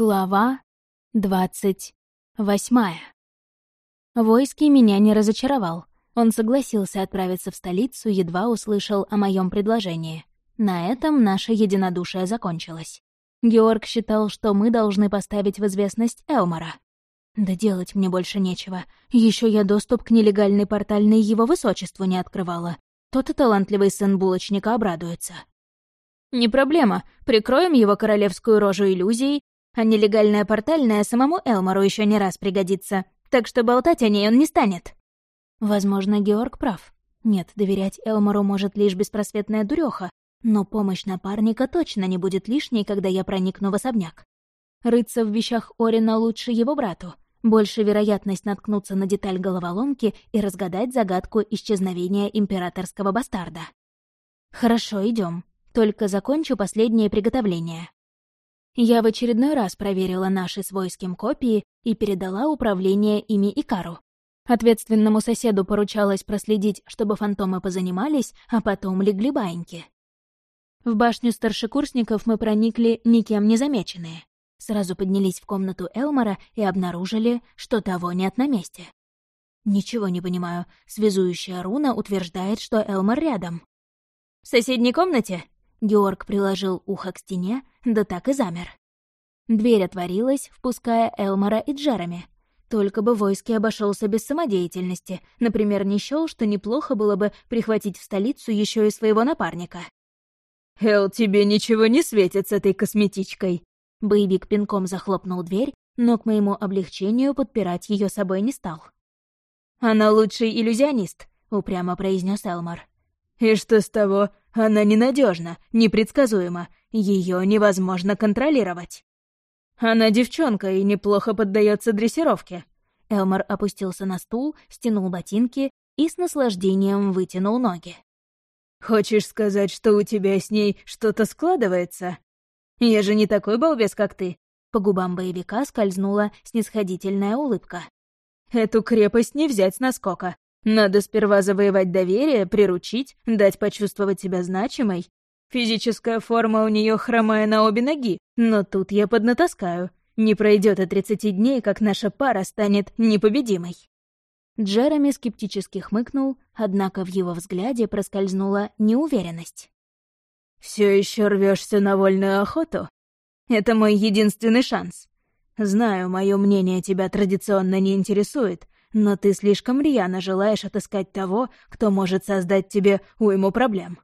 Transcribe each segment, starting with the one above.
Глава двадцать восьмая. Войский меня не разочаровал. Он согласился отправиться в столицу, едва услышал о моем предложении. На этом наше единодушие закончилось. Георг считал, что мы должны поставить в известность Элмора. Да делать мне больше нечего. Еще я доступ к нелегальной портальной его высочеству не открывала. Тот и талантливый сын булочника обрадуется. «Не проблема, прикроем его королевскую рожу иллюзией а нелегальная портальная самому Элмору еще не раз пригодится, так что болтать о ней он не станет. Возможно, Георг прав. Нет, доверять Элмору может лишь беспросветная дуреха, но помощь напарника точно не будет лишней, когда я проникну в особняк. Рыться в вещах Орина лучше его брату. Больше вероятность наткнуться на деталь головоломки и разгадать загадку исчезновения императорского бастарда. Хорошо, идем. Только закончу последнее приготовление. Я в очередной раз проверила наши с войским копии и передала управление ими Икару. Ответственному соседу поручалось проследить, чтобы фантомы позанимались, а потом легли баиньки. В башню старшекурсников мы проникли никем не замеченные. Сразу поднялись в комнату Элмора и обнаружили, что того нет на месте. Ничего не понимаю. Связующая руна утверждает, что Элмор рядом. «В соседней комнате?» Георг приложил ухо к стене, да так и замер. Дверь отворилась, впуская Элмора и Джереми. Только бы войски обошелся без самодеятельности, например, не счёл, что неплохо было бы прихватить в столицу еще и своего напарника. «Эл, тебе ничего не светит с этой косметичкой!» Боевик пинком захлопнул дверь, но к моему облегчению подпирать ее собой не стал. «Она лучший иллюзионист», — упрямо произнес Элмор. «И что с того? Она ненадежна, непредсказуема, ее невозможно контролировать. Она девчонка и неплохо поддается дрессировке. Элмор опустился на стул, стянул ботинки и с наслаждением вытянул ноги. «Хочешь сказать, что у тебя с ней что-то складывается? Я же не такой балбес, как ты». По губам боевика скользнула снисходительная улыбка. «Эту крепость не взять с наскока. Надо сперва завоевать доверие, приручить, дать почувствовать себя значимой. Физическая форма у нее хромая на обе ноги, но тут я поднатаскаю. Не пройдет и тридцати дней, как наша пара станет непобедимой. Джереми скептически хмыкнул, однако в его взгляде проскользнула неуверенность. Все еще рвешься на вольную охоту? Это мой единственный шанс. Знаю, мое мнение тебя традиционно не интересует, но ты слишком рьяно желаешь отыскать того, кто может создать тебе уйму проблем.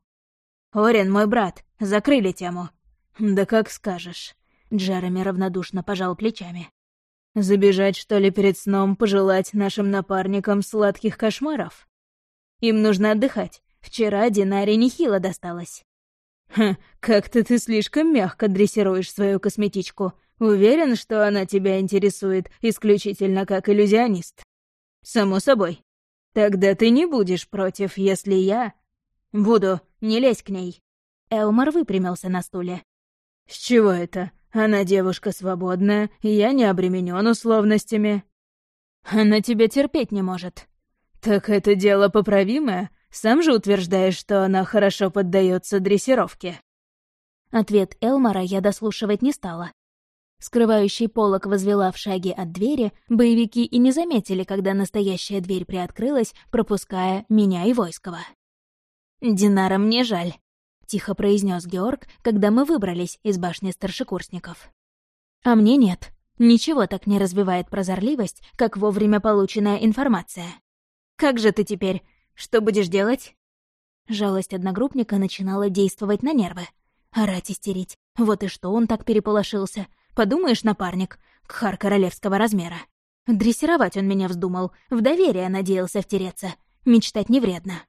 Орин, мой брат, закрыли тему. Да как скажешь. Джереми равнодушно пожал плечами. Забежать, что ли, перед сном, пожелать нашим напарникам сладких кошмаров? Им нужно отдыхать. Вчера Динаре нехило досталось. Хм, как-то ты слишком мягко дрессируешь свою косметичку. Уверен, что она тебя интересует исключительно как иллюзионист. «Само собой. Тогда ты не будешь против, если я...» «Буду. Не лезь к ней». Элмар выпрямился на стуле. «С чего это? Она девушка свободная, я не обременен условностями». «Она тебя терпеть не может». «Так это дело поправимое? Сам же утверждаешь, что она хорошо поддается дрессировке». Ответ Элмара я дослушивать не стала. Скрывающий полок возвела в шаге от двери, боевики и не заметили, когда настоящая дверь приоткрылась, пропуская меня и Войского. «Динара, мне жаль», — тихо произнес Георг, когда мы выбрались из башни старшекурсников. «А мне нет. Ничего так не разбивает прозорливость, как вовремя полученная информация. Как же ты теперь? Что будешь делать?» Жалость одногруппника начинала действовать на нервы. Орать истерить. Вот и что он так переполошился. Подумаешь, напарник, кхар королевского размера. Дрессировать он меня вздумал, в доверие надеялся втереться. Мечтать не вредно.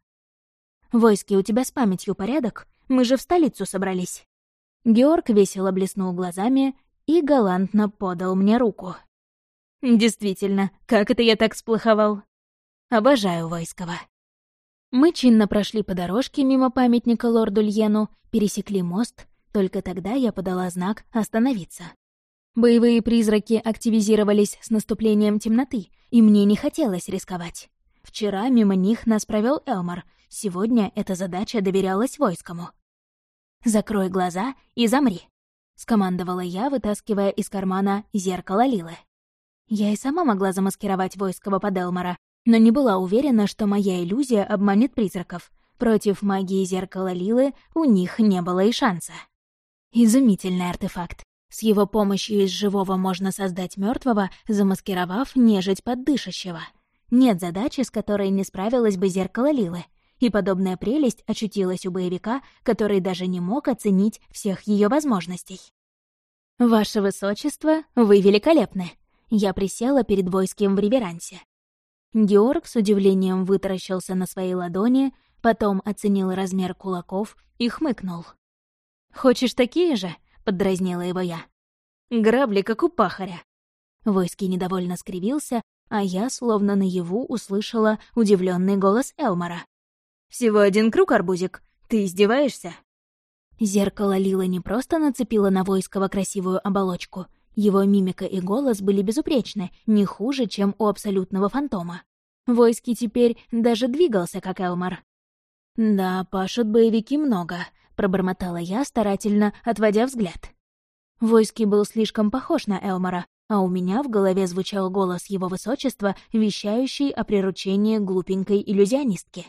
«Войски, у тебя с памятью порядок? Мы же в столицу собрались». Георг весело блеснул глазами и галантно подал мне руку. «Действительно, как это я так сплоховал?» «Обожаю Войского». Мы чинно прошли по дорожке мимо памятника лорду Льену, пересекли мост, только тогда я подала знак «Остановиться». Боевые призраки активизировались с наступлением темноты, и мне не хотелось рисковать. Вчера мимо них нас провел Элмар, сегодня эта задача доверялась войскому. «Закрой глаза и замри». — скомандовала я, вытаскивая из кармана зеркало Лилы. Я и сама могла замаскировать войского под Элмора, но не была уверена, что моя иллюзия обманет призраков. Против магии зеркала Лилы у них не было и шанса. Изумительный артефакт. С его помощью из живого можно создать мертвого, замаскировав нежить под дышащего. Нет задачи, с которой не справилась бы зеркало Лилы. И подобная прелесть очутилась у боевика, который даже не мог оценить всех ее возможностей. «Ваше Высочество, вы великолепны!» Я присела перед войским в реверансе. Георг с удивлением вытаращился на своей ладони, потом оценил размер кулаков и хмыкнул. «Хочешь такие же?» — поддразнила его я. «Грабли, как у пахаря». Войский недовольно скривился, а я, словно наяву, услышала удивленный голос Элмора. «Всего один круг, арбузик. Ты издеваешься?» Зеркало Лила не просто нацепило на Войского красивую оболочку. Его мимика и голос были безупречны, не хуже, чем у абсолютного фантома. Войский теперь даже двигался, как Элмор. «Да, пашут боевики много», — пробормотала я, старательно отводя взгляд. Войский был слишком похож на Элмора, а у меня в голове звучал голос его высочества, вещающий о приручении глупенькой иллюзионистки.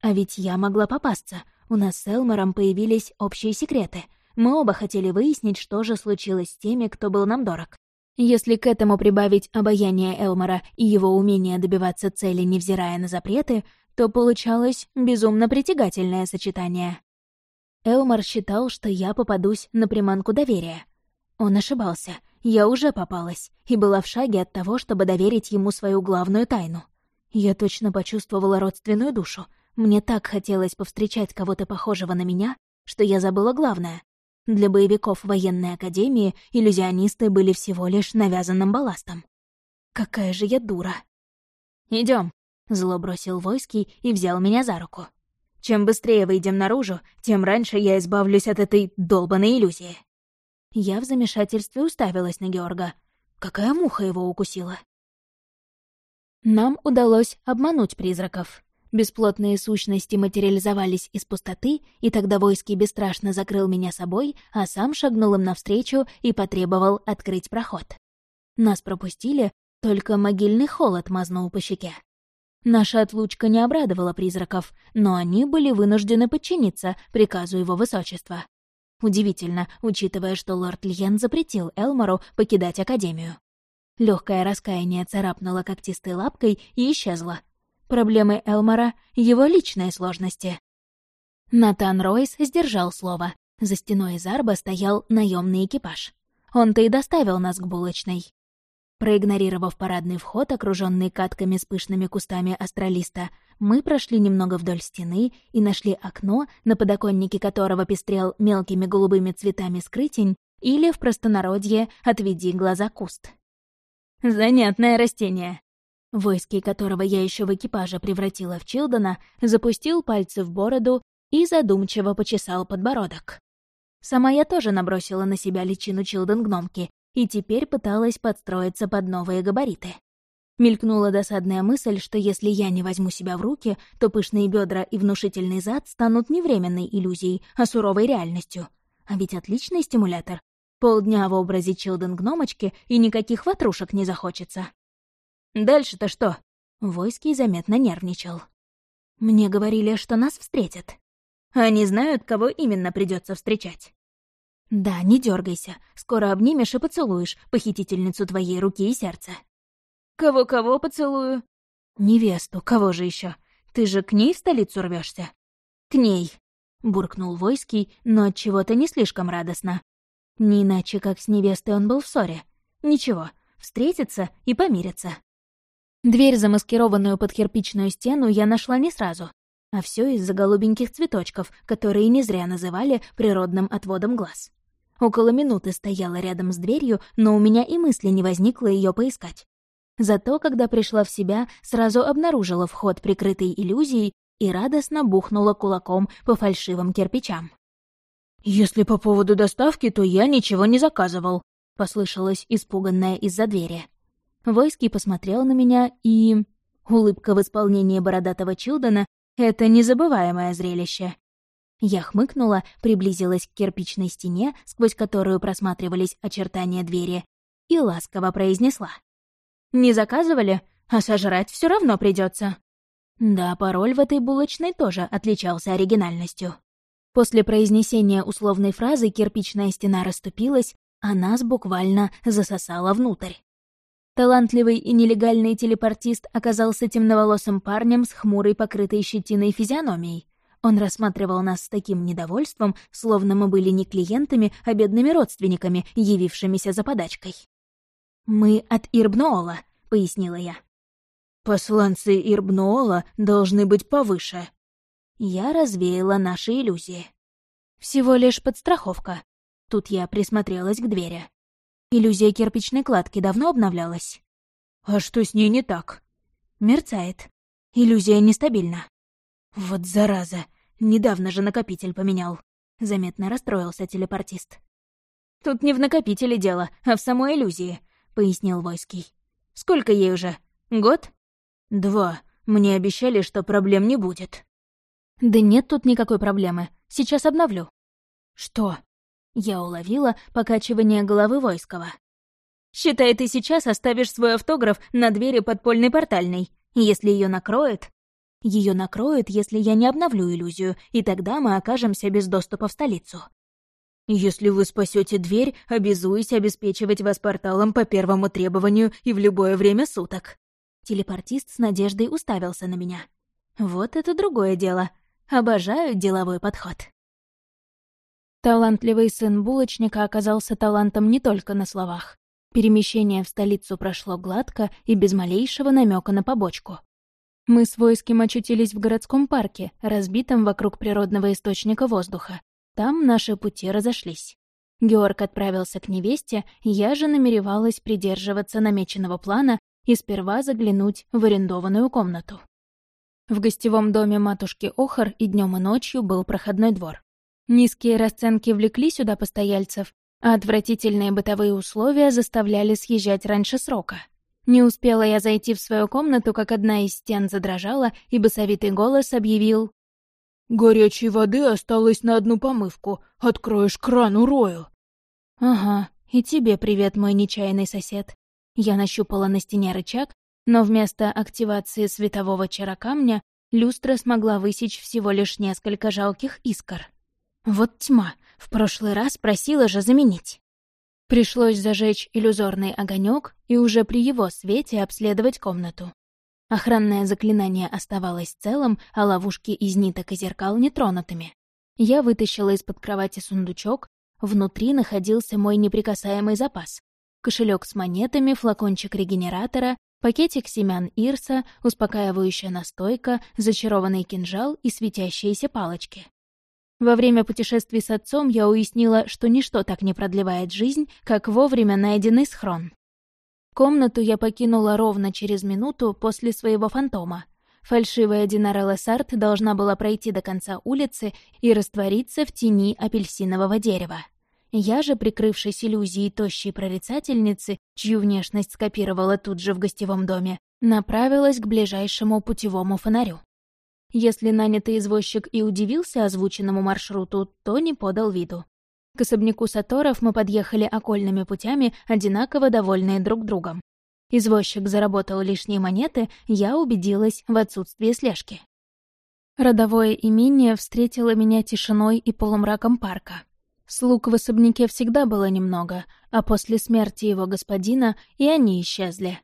А ведь я могла попасться. У нас с Элмором появились общие секреты. Мы оба хотели выяснить, что же случилось с теми, кто был нам дорог. Если к этому прибавить обаяние Элмора и его умение добиваться цели, невзирая на запреты, то получалось безумно притягательное сочетание. Элмор считал, что я попадусь на приманку доверия. Он ошибался. Я уже попалась и была в шаге от того, чтобы доверить ему свою главную тайну. Я точно почувствовала родственную душу. Мне так хотелось повстречать кого-то похожего на меня, что я забыла главное. Для боевиков военной академии иллюзионисты были всего лишь навязанным балластом. Какая же я дура. Идем, зло бросил Войский и взял меня за руку. Чем быстрее выйдем наружу, тем раньше я избавлюсь от этой долбанной иллюзии. Я в замешательстве уставилась на Георга. Какая муха его укусила? Нам удалось обмануть призраков. Бесплотные сущности материализовались из пустоты, и тогда войски бесстрашно закрыл меня собой, а сам шагнул им навстречу и потребовал открыть проход. Нас пропустили, только могильный холод мазнул по щеке. Наша отлучка не обрадовала призраков, но они были вынуждены подчиниться приказу его высочества. Удивительно, учитывая, что лорд Льен запретил Элмору покидать Академию. Легкое раскаяние царапнуло когтистой лапкой и исчезло, Проблемы Элмора — его личные сложности. Натан Ройс сдержал слово. За стеной Зарба стоял наемный экипаж. Он-то и доставил нас к булочной. Проигнорировав парадный вход, окруженный катками с пышными кустами астралиста, мы прошли немного вдоль стены и нашли окно, на подоконнике которого пестрел мелкими голубыми цветами скрытень, или, в простонародье, «отведи глаза куст». «Занятное растение», Войский, которого я еще в экипаже превратила в Чилдона, запустил пальцы в бороду и задумчиво почесал подбородок. Сама я тоже набросила на себя личину Чилдон-гномки и теперь пыталась подстроиться под новые габариты. Мелькнула досадная мысль, что если я не возьму себя в руки, то пышные бедра и внушительный зад станут не временной иллюзией, а суровой реальностью. А ведь отличный стимулятор. Полдня в образе Чилден-гномочки и никаких ватрушек не захочется. Дальше-то что?» Войский заметно нервничал. «Мне говорили, что нас встретят. Они знают, кого именно придется встречать». «Да, не дергайся. Скоро обнимешь и поцелуешь похитительницу твоей руки и сердца». «Кого-кого поцелую?» «Невесту. Кого же еще? Ты же к ней в столицу рвешься? «К ней», — буркнул Войский, но от чего то не слишком радостно. Не иначе, как с невестой он был в ссоре. Ничего, встретятся и помирятся. Дверь, замаскированную под кирпичную стену, я нашла не сразу. А все из-за голубеньких цветочков, которые не зря называли природным отводом глаз. Около минуты стояла рядом с дверью, но у меня и мысли не возникло ее поискать. Зато, когда пришла в себя, сразу обнаружила вход, прикрытый иллюзией, и радостно бухнула кулаком по фальшивым кирпичам. «Если по поводу доставки, то я ничего не заказывал», — послышалось испуганное из-за двери. Войский посмотрел на меня и... Улыбка в исполнении бородатого Чилдона — это незабываемое зрелище. Я хмыкнула, приблизилась к кирпичной стене, сквозь которую просматривались очертания двери, и ласково произнесла. «Не заказывали? А сожрать все равно придется. Да, пароль в этой булочной тоже отличался оригинальностью. После произнесения условной фразы кирпичная стена расступилась, а нас буквально засосала внутрь. Талантливый и нелегальный телепортист оказался темноволосым парнем с хмурой, покрытой щетиной физиономией. Он рассматривал нас с таким недовольством, словно мы были не клиентами, а бедными родственниками, явившимися за подачкой. «Мы от Ирбноола», — пояснила я. «Посланцы Ирбноола должны быть повыше». Я развеяла наши иллюзии. Всего лишь подстраховка. Тут я присмотрелась к двери. Иллюзия кирпичной кладки давно обновлялась. «А что с ней не так?» «Мерцает. Иллюзия нестабильна». «Вот зараза! Недавно же накопитель поменял». Заметно расстроился телепортист. «Тут не в накопителе дело, а в самой иллюзии», — пояснил Войский. «Сколько ей уже? Год?» «Два. Мне обещали, что проблем не будет». «Да нет тут никакой проблемы. Сейчас обновлю». «Что?» Я уловила покачивание головы Войского. «Считай, ты сейчас оставишь свой автограф на двери подпольной портальной. Если ее накроет...» Ее накроет, если я не обновлю иллюзию, и тогда мы окажемся без доступа в столицу. Если вы спасете дверь, обязуюсь обеспечивать вас порталом по первому требованию и в любое время суток. Телепортист с надеждой уставился на меня. Вот это другое дело. Обожаю деловой подход. Талантливый сын булочника оказался талантом не только на словах. Перемещение в столицу прошло гладко и без малейшего намека на побочку. Мы с войским очутились в городском парке, разбитом вокруг природного источника воздуха. Там наши пути разошлись. Георг отправился к невесте, я же намеревалась придерживаться намеченного плана и сперва заглянуть в арендованную комнату. В гостевом доме матушки Охар и днем и ночью был проходной двор. Низкие расценки влекли сюда постояльцев, а отвратительные бытовые условия заставляли съезжать раньше срока. Не успела я зайти в свою комнату, как одна из стен задрожала, и басовитый голос объявил «Горячей воды осталось на одну помывку. Откроешь кран, урою!» «Ага, и тебе привет, мой нечаянный сосед. Я нащупала на стене рычаг, но вместо активации светового чарокамня люстра смогла высечь всего лишь несколько жалких искр. Вот тьма, в прошлый раз просила же заменить. Пришлось зажечь иллюзорный огонек и уже при его свете обследовать комнату. Охранное заклинание оставалось целым, а ловушки из ниток и зеркал нетронутыми. Я вытащила из-под кровати сундучок, внутри находился мой неприкасаемый запас кошелек с монетами, флакончик регенератора, пакетик семян ирса, успокаивающая настойка, зачарованный кинжал и светящиеся палочки. Во время путешествий с отцом я уяснила, что ничто так не продлевает жизнь, как вовремя найденный схрон. Комнату я покинула ровно через минуту после своего фантома. Фальшивая Динарелла Сарт должна была пройти до конца улицы и раствориться в тени апельсинового дерева. Я же, прикрывшись иллюзией тощей прорицательницы, чью внешность скопировала тут же в гостевом доме, направилась к ближайшему путевому фонарю. Если нанятый извозчик и удивился озвученному маршруту, то не подал виду. К особняку Саторов мы подъехали окольными путями, одинаково довольные друг другом. Извозчик заработал лишние монеты, я убедилась в отсутствии слежки. Родовое имение встретило меня тишиной и полумраком парка. Слуг в особняке всегда было немного, а после смерти его господина и они исчезли.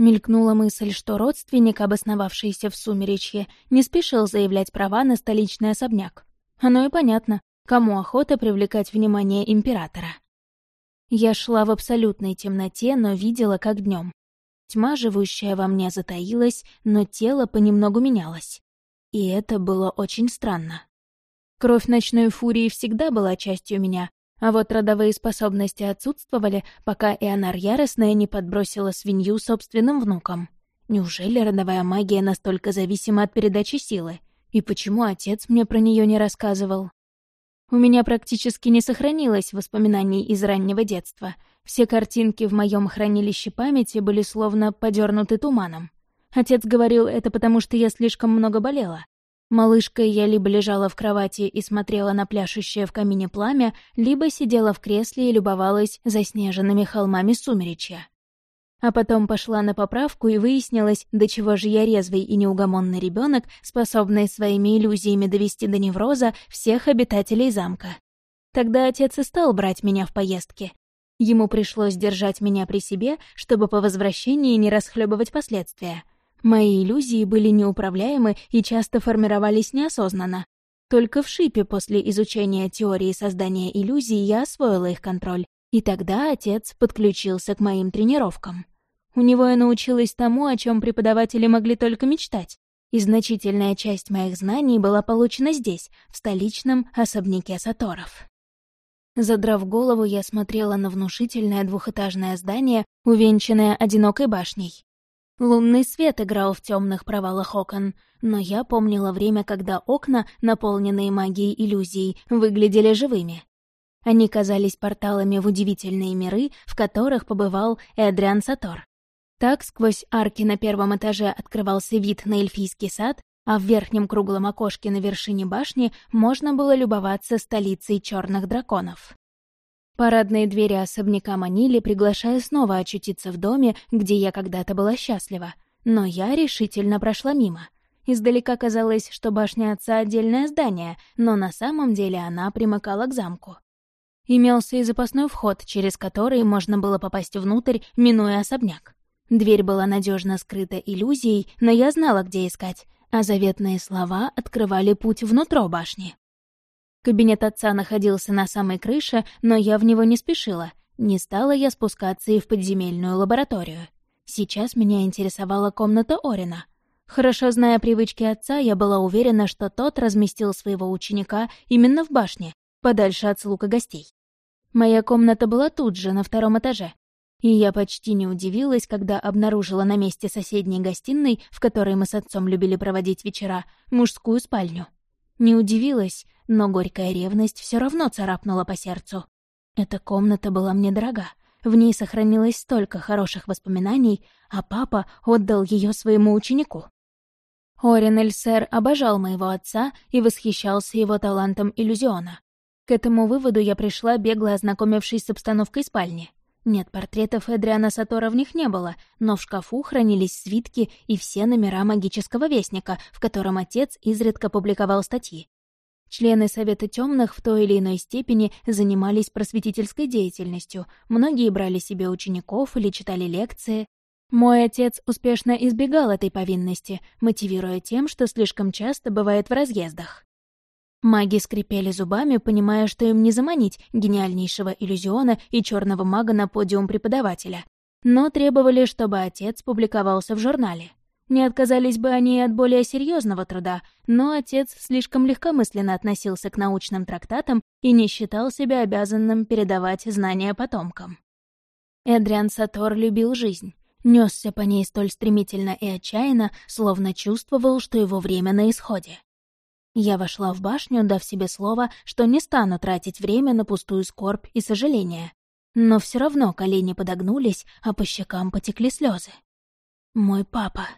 Мелькнула мысль, что родственник, обосновавшийся в Сумеречье, не спешил заявлять права на столичный особняк. Оно и понятно, кому охота привлекать внимание императора. Я шла в абсолютной темноте, но видела, как днем. Тьма, живущая во мне, затаилась, но тело понемногу менялось. И это было очень странно. Кровь ночной фурии всегда была частью меня, а вот родовые способности отсутствовали, пока Ионар Яростная не подбросила свинью собственным внукам. Неужели родовая магия настолько зависима от передачи силы? И почему отец мне про нее не рассказывал? У меня практически не сохранилось воспоминаний из раннего детства. Все картинки в моем хранилище памяти были словно подернуты туманом. Отец говорил это потому, что я слишком много болела. Малышкой я либо лежала в кровати и смотрела на пляшущее в камине пламя, либо сидела в кресле и любовалась заснеженными холмами сумеречья. А потом пошла на поправку и выяснилось, до чего же я резвый и неугомонный ребенок, способный своими иллюзиями довести до невроза всех обитателей замка. Тогда отец и стал брать меня в поездки. Ему пришлось держать меня при себе, чтобы по возвращении не расхлебывать последствия. Мои иллюзии были неуправляемы и часто формировались неосознанно. Только в шипе после изучения теории создания иллюзий я освоила их контроль, и тогда отец подключился к моим тренировкам. У него я научилась тому, о чем преподаватели могли только мечтать. И значительная часть моих знаний была получена здесь, в столичном особняке Саторов. Задрав голову, я смотрела на внушительное двухэтажное здание, увенчанное одинокой башней. Лунный свет играл в темных провалах окон, но я помнила время, когда окна, наполненные магией иллюзий, выглядели живыми. Они казались порталами в удивительные миры, в которых побывал Эдриан Сатор. Так сквозь арки на первом этаже открывался вид на эльфийский сад, а в верхнем круглом окошке на вершине башни можно было любоваться столицей черных драконов. Парадные двери особняка манили, приглашая снова очутиться в доме, где я когда-то была счастлива. Но я решительно прошла мимо. Издалека казалось, что башня отца — отдельное здание, но на самом деле она примыкала к замку. Имелся и запасной вход, через который можно было попасть внутрь, минуя особняк. Дверь была надежно скрыта иллюзией, но я знала, где искать, а заветные слова открывали путь внутрь башни. Кабинет отца находился на самой крыше, но я в него не спешила. Не стала я спускаться и в подземельную лабораторию. Сейчас меня интересовала комната Орина. Хорошо зная привычки отца, я была уверена, что тот разместил своего ученика именно в башне, подальше от слуг гостей. Моя комната была тут же, на втором этаже. И я почти не удивилась, когда обнаружила на месте соседней гостиной, в которой мы с отцом любили проводить вечера, мужскую спальню. Не удивилась, но горькая ревность все равно царапнула по сердцу. Эта комната была мне дорога. В ней сохранилось столько хороших воспоминаний, а папа отдал ее своему ученику. Орин Эльсер обожал моего отца и восхищался его талантом иллюзиона. К этому выводу я пришла, бегло ознакомившись с обстановкой спальни. Нет, портретов Эдриана Сатора в них не было, но в шкафу хранились свитки и все номера магического вестника, в котором отец изредка публиковал статьи. Члены Совета Темных в той или иной степени занимались просветительской деятельностью, многие брали себе учеников или читали лекции. Мой отец успешно избегал этой повинности, мотивируя тем, что слишком часто бывает в разъездах. Маги скрипели зубами, понимая, что им не заманить гениальнейшего иллюзиона и черного мага на подиум преподавателя, но требовали, чтобы отец публиковался в журнале. Не отказались бы они от более серьезного труда, но отец слишком легкомысленно относился к научным трактатам и не считал себя обязанным передавать знания потомкам. Эдриан Сатор любил жизнь, несся по ней столь стремительно и отчаянно, словно чувствовал, что его время на исходе. Я вошла в башню, дав себе слово, что не стану тратить время на пустую скорбь и сожаление. Но все равно колени подогнулись, а по щекам потекли слезы. Мой папа.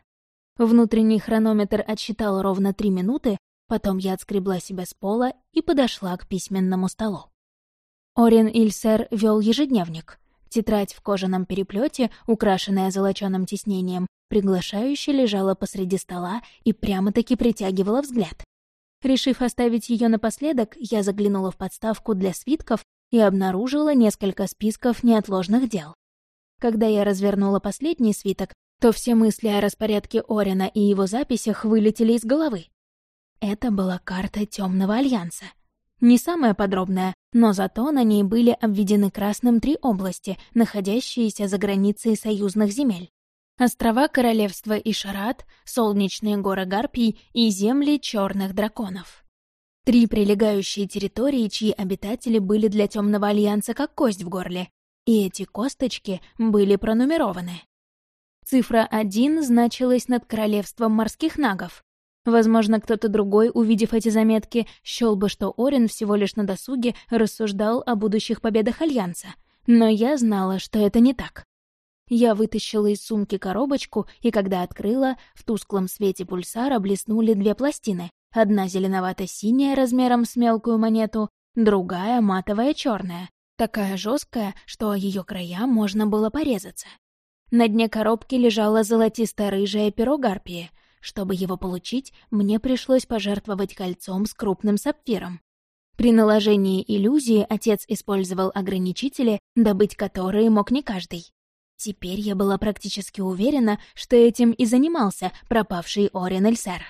Внутренний хронометр отсчитал ровно три минуты, потом я отскребла себя с пола и подошла к письменному столу. Орин Ильсер вел ежедневник. Тетрадь в кожаном переплете, украшенная золоченым тиснением, приглашающе лежала посреди стола и прямо-таки притягивала взгляд. Решив оставить ее напоследок, я заглянула в подставку для свитков и обнаружила несколько списков неотложных дел. Когда я развернула последний свиток, то все мысли о распорядке Орина и его записях вылетели из головы. Это была карта Темного Альянса. Не самая подробная, но зато на ней были обведены красным три области, находящиеся за границей союзных земель. Острова Королевства Ишарат, Солнечные горы Гарпий и земли Черных драконов. Три прилегающие территории, чьи обитатели были для Темного Альянса как кость в горле, и эти косточки были пронумерованы. Цифра 1 значилась над королевством морских нагов. Возможно, кто-то другой, увидев эти заметки, счёл бы, что Орин всего лишь на досуге рассуждал о будущих победах Альянса. Но я знала, что это не так. Я вытащила из сумки коробочку, и когда открыла, в тусклом свете пульсара блеснули две пластины, Одна зеленовато-синяя размером с мелкую монету, другая матовая черная, такая жесткая, что о ее края можно было порезаться. На дне коробки лежало золотисто-рыжее перо гарпии. Чтобы его получить, мне пришлось пожертвовать кольцом с крупным сапфиром. При наложении иллюзии отец использовал ограничители, добыть которые мог не каждый. Теперь я была практически уверена, что этим и занимался пропавший Орен Эльсер.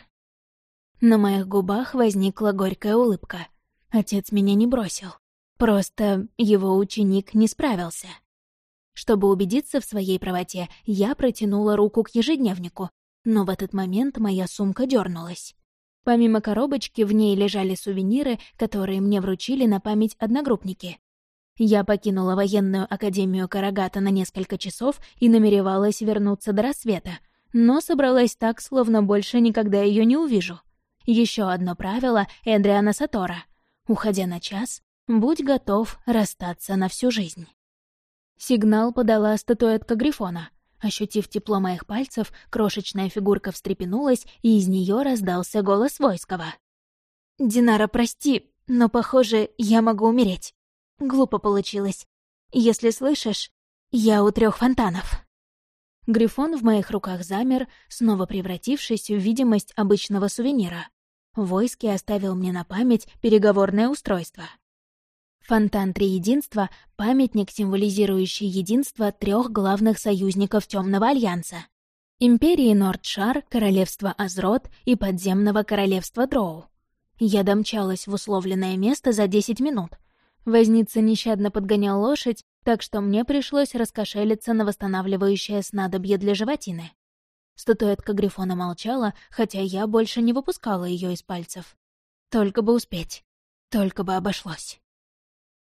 На моих губах возникла горькая улыбка. Отец меня не бросил. Просто его ученик не справился. Чтобы убедиться в своей правоте, я протянула руку к ежедневнику, но в этот момент моя сумка дернулась. Помимо коробочки, в ней лежали сувениры, которые мне вручили на память одногруппники. Я покинула военную академию Карагата на несколько часов и намеревалась вернуться до рассвета, но собралась так, словно больше никогда ее не увижу. Еще одно правило Эдриана Сатора. Уходя на час, будь готов расстаться на всю жизнь. Сигнал подала статуэтка Грифона. Ощутив тепло моих пальцев, крошечная фигурка встрепенулась, и из нее раздался голос Войского. «Динара, прости, но, похоже, я могу умереть. Глупо получилось. Если слышишь, я у трех фонтанов». Грифон в моих руках замер, снова превратившись в видимость обычного сувенира. Войски оставил мне на память переговорное устройство — Фонтан Триединства — памятник, символизирующий единство трех главных союзников Темного Альянса — Империи Нордшар, Королевства Азрот и Подземного Королевства Дроу. Я домчалась в условленное место за 10 минут. Возница нещадно подгонял лошадь, так что мне пришлось раскошелиться на восстанавливающее снадобье для животины. Статуэтка Грифона молчала, хотя я больше не выпускала ее из пальцев. Только бы успеть. Только бы обошлось.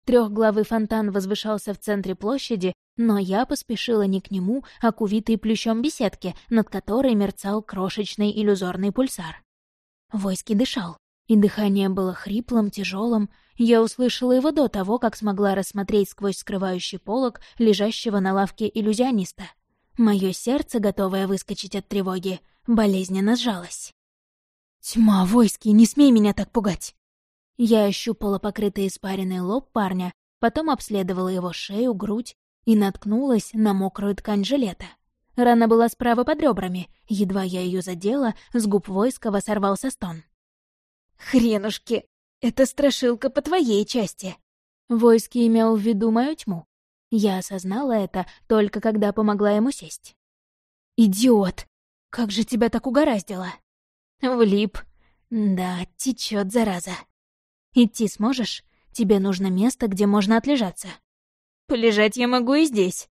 Трехглавый фонтан возвышался в центре площади, но я поспешила не к нему, а к увитой плющом беседке, над которой мерцал крошечный иллюзорный пульсар. Войски дышал, и дыхание было хриплым, тяжелым. Я услышала его до того, как смогла рассмотреть сквозь скрывающий полог лежащего на лавке иллюзиониста. Мое сердце, готовое выскочить от тревоги, болезненно сжалось. «Тьма, войски, не смей меня так пугать!» Я ощупала покрытый испаренный лоб парня, потом обследовала его шею, грудь и наткнулась на мокрую ткань жилета. Рана была справа под ребрами. Едва я ее задела, с губ Войского сорвался стон. «Хренушки! Это страшилка по твоей части!» Войски имел в виду мою тьму. Я осознала это только когда помогла ему сесть. «Идиот! Как же тебя так угораздило?» «Влип. Да, течет зараза». Идти сможешь? Тебе нужно место, где можно отлежаться. Полежать я могу и здесь.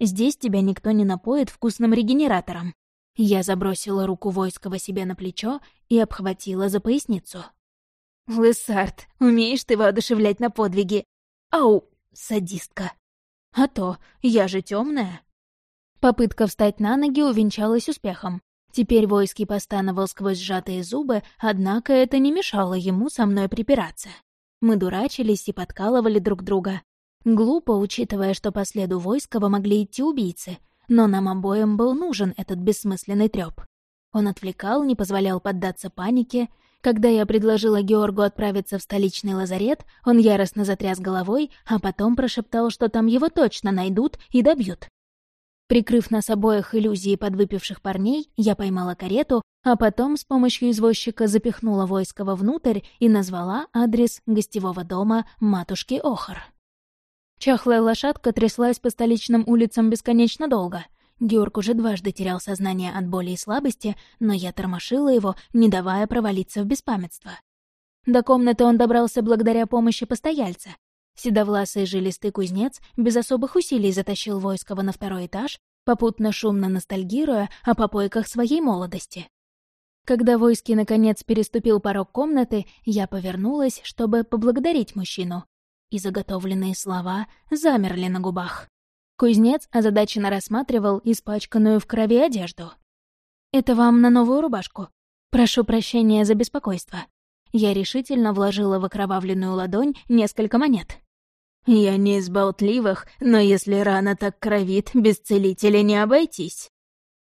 Здесь тебя никто не напоит вкусным регенератором. Я забросила руку Войского себе на плечо и обхватила за поясницу. «Лысард, умеешь ты воодушевлять на подвиги? Ау, садистка!» «А то, я же темная. Попытка встать на ноги увенчалась успехом. Теперь Войский постановал сквозь сжатые зубы, однако это не мешало ему со мной припираться. Мы дурачились и подкалывали друг друга. Глупо, учитывая, что по следу Войского могли идти убийцы, но нам обоим был нужен этот бессмысленный трёп. Он отвлекал, не позволял поддаться панике. Когда я предложила Георгу отправиться в столичный лазарет, он яростно затряс головой, а потом прошептал, что там его точно найдут и добьют. Прикрыв нас обоих иллюзией подвыпивших парней, я поймала карету, а потом с помощью извозчика запихнула войского внутрь и назвала адрес гостевого дома матушки Охар. Чахлая лошадка тряслась по столичным улицам бесконечно долго. Георг уже дважды терял сознание от боли и слабости, но я тормошила его, не давая провалиться в беспамятство. До комнаты он добрался благодаря помощи постояльца, Седовласый жилистый кузнец без особых усилий затащил Войского на второй этаж, попутно шумно ностальгируя о попойках своей молодости. Когда Войский наконец переступил порог комнаты, я повернулась, чтобы поблагодарить мужчину. И заготовленные слова замерли на губах. Кузнец озадаченно рассматривал испачканную в крови одежду. «Это вам на новую рубашку. Прошу прощения за беспокойство». Я решительно вложила в окровавленную ладонь несколько монет. «Я не из болтливых, но если рана так кровит, без целителя не обойтись».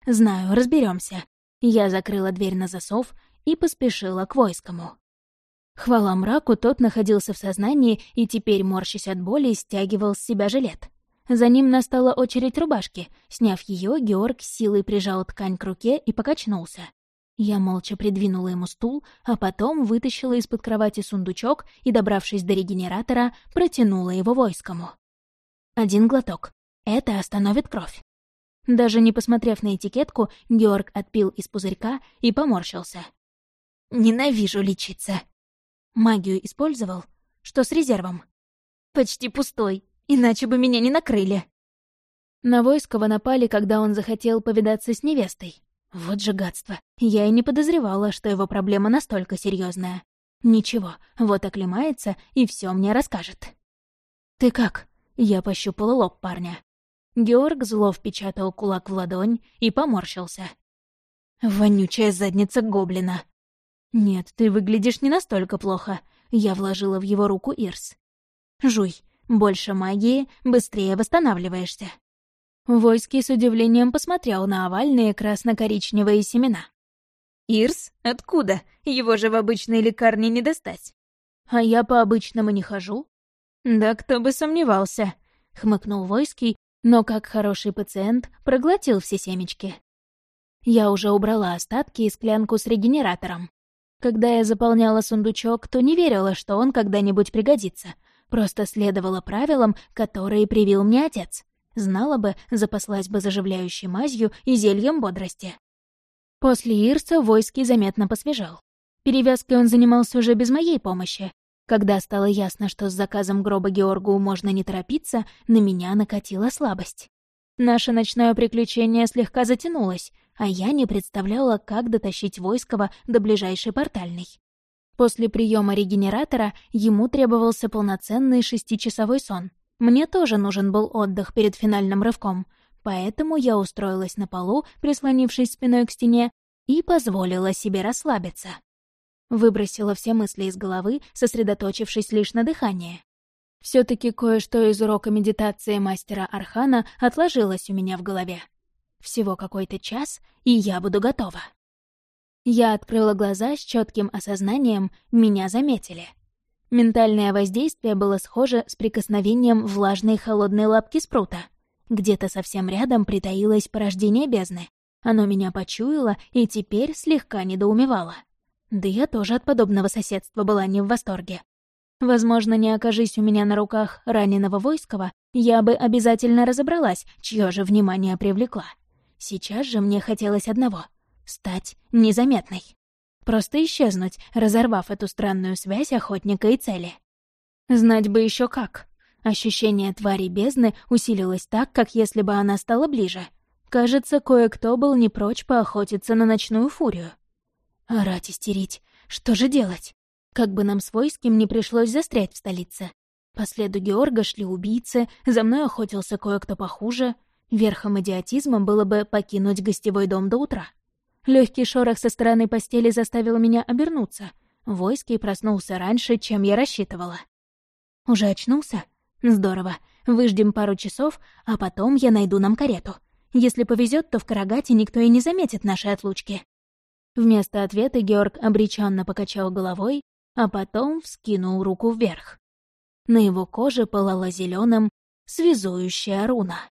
«Знаю, разберемся. Я закрыла дверь на засов и поспешила к войскому. Хвала мраку, тот находился в сознании и теперь, морщась от боли, стягивал с себя жилет. За ним настала очередь рубашки. Сняв ее, Георг силой прижал ткань к руке и покачнулся. Я молча придвинула ему стул, а потом вытащила из-под кровати сундучок и, добравшись до регенератора, протянула его войскому. Один глоток. Это остановит кровь. Даже не посмотрев на этикетку, Георг отпил из пузырька и поморщился. «Ненавижу лечиться», Магию использовал? Что с резервом? Почти пустой, иначе бы меня не накрыли. На Войского напали, когда он захотел повидаться с невестой. Вот же гадство. Я и не подозревала, что его проблема настолько серьезная. Ничего, вот оклемается и все мне расскажет. «Ты как?» — я пощупала лоб парня. Георг зло впечатал кулак в ладонь и поморщился. «Вонючая задница гоблина!» «Нет, ты выглядишь не настолько плохо», — я вложила в его руку Ирс. «Жуй, больше магии, быстрее восстанавливаешься». Войский с удивлением посмотрел на овальные красно-коричневые семена. «Ирс? Откуда? Его же в обычной лекарне не достать». «А я по-обычному не хожу?» «Да кто бы сомневался», — хмыкнул Войский, но как хороший пациент проглотил все семечки. Я уже убрала остатки и склянку с регенератором. Когда я заполняла сундучок, то не верила, что он когда-нибудь пригодится. Просто следовала правилам, которые привил мне отец. Знала бы, запаслась бы заживляющей мазью и зельем бодрости. После Ирса Войский заметно посвежал. Перевязкой он занимался уже без моей помощи. Когда стало ясно, что с заказом гроба Георгу можно не торопиться, на меня накатила слабость. Наше ночное приключение слегка затянулось, а я не представляла, как дотащить Войского до ближайшей портальной. После приема регенератора ему требовался полноценный шестичасовой сон. Мне тоже нужен был отдых перед финальным рывком, поэтому я устроилась на полу, прислонившись спиной к стене, и позволила себе расслабиться. Выбросила все мысли из головы, сосредоточившись лишь на дыхании все таки кое-что из урока медитации мастера Архана отложилось у меня в голове. Всего какой-то час, и я буду готова. Я открыла глаза с четким осознанием, меня заметили. Ментальное воздействие было схоже с прикосновением влажной холодной лапки спрута. Где-то совсем рядом притаилось порождение бездны. Оно меня почуяло и теперь слегка недоумевало. Да я тоже от подобного соседства была не в восторге. Возможно, не окажись у меня на руках раненого войского, я бы обязательно разобралась, чье же внимание привлекла. Сейчас же мне хотелось одного — стать незаметной. Просто исчезнуть, разорвав эту странную связь охотника и цели. Знать бы еще как. Ощущение твари бездны усилилось так, как если бы она стала ближе. Кажется, кое-кто был не прочь поохотиться на ночную фурию. Орать истерить. Что же делать? Как бы нам с войским не пришлось застрять в столице. По следу Георга шли убийцы, за мной охотился кое-кто похуже. Верхом идиотизма было бы покинуть гостевой дом до утра. Легкий шорох со стороны постели заставил меня обернуться. Войский проснулся раньше, чем я рассчитывала. «Уже очнулся? Здорово. Выждем пару часов, а потом я найду нам карету. Если повезет, то в Карагате никто и не заметит нашей отлучки». Вместо ответа Георг обреченно покачал головой а потом вскинул руку вверх. На его коже пылала зеленым связующая руна.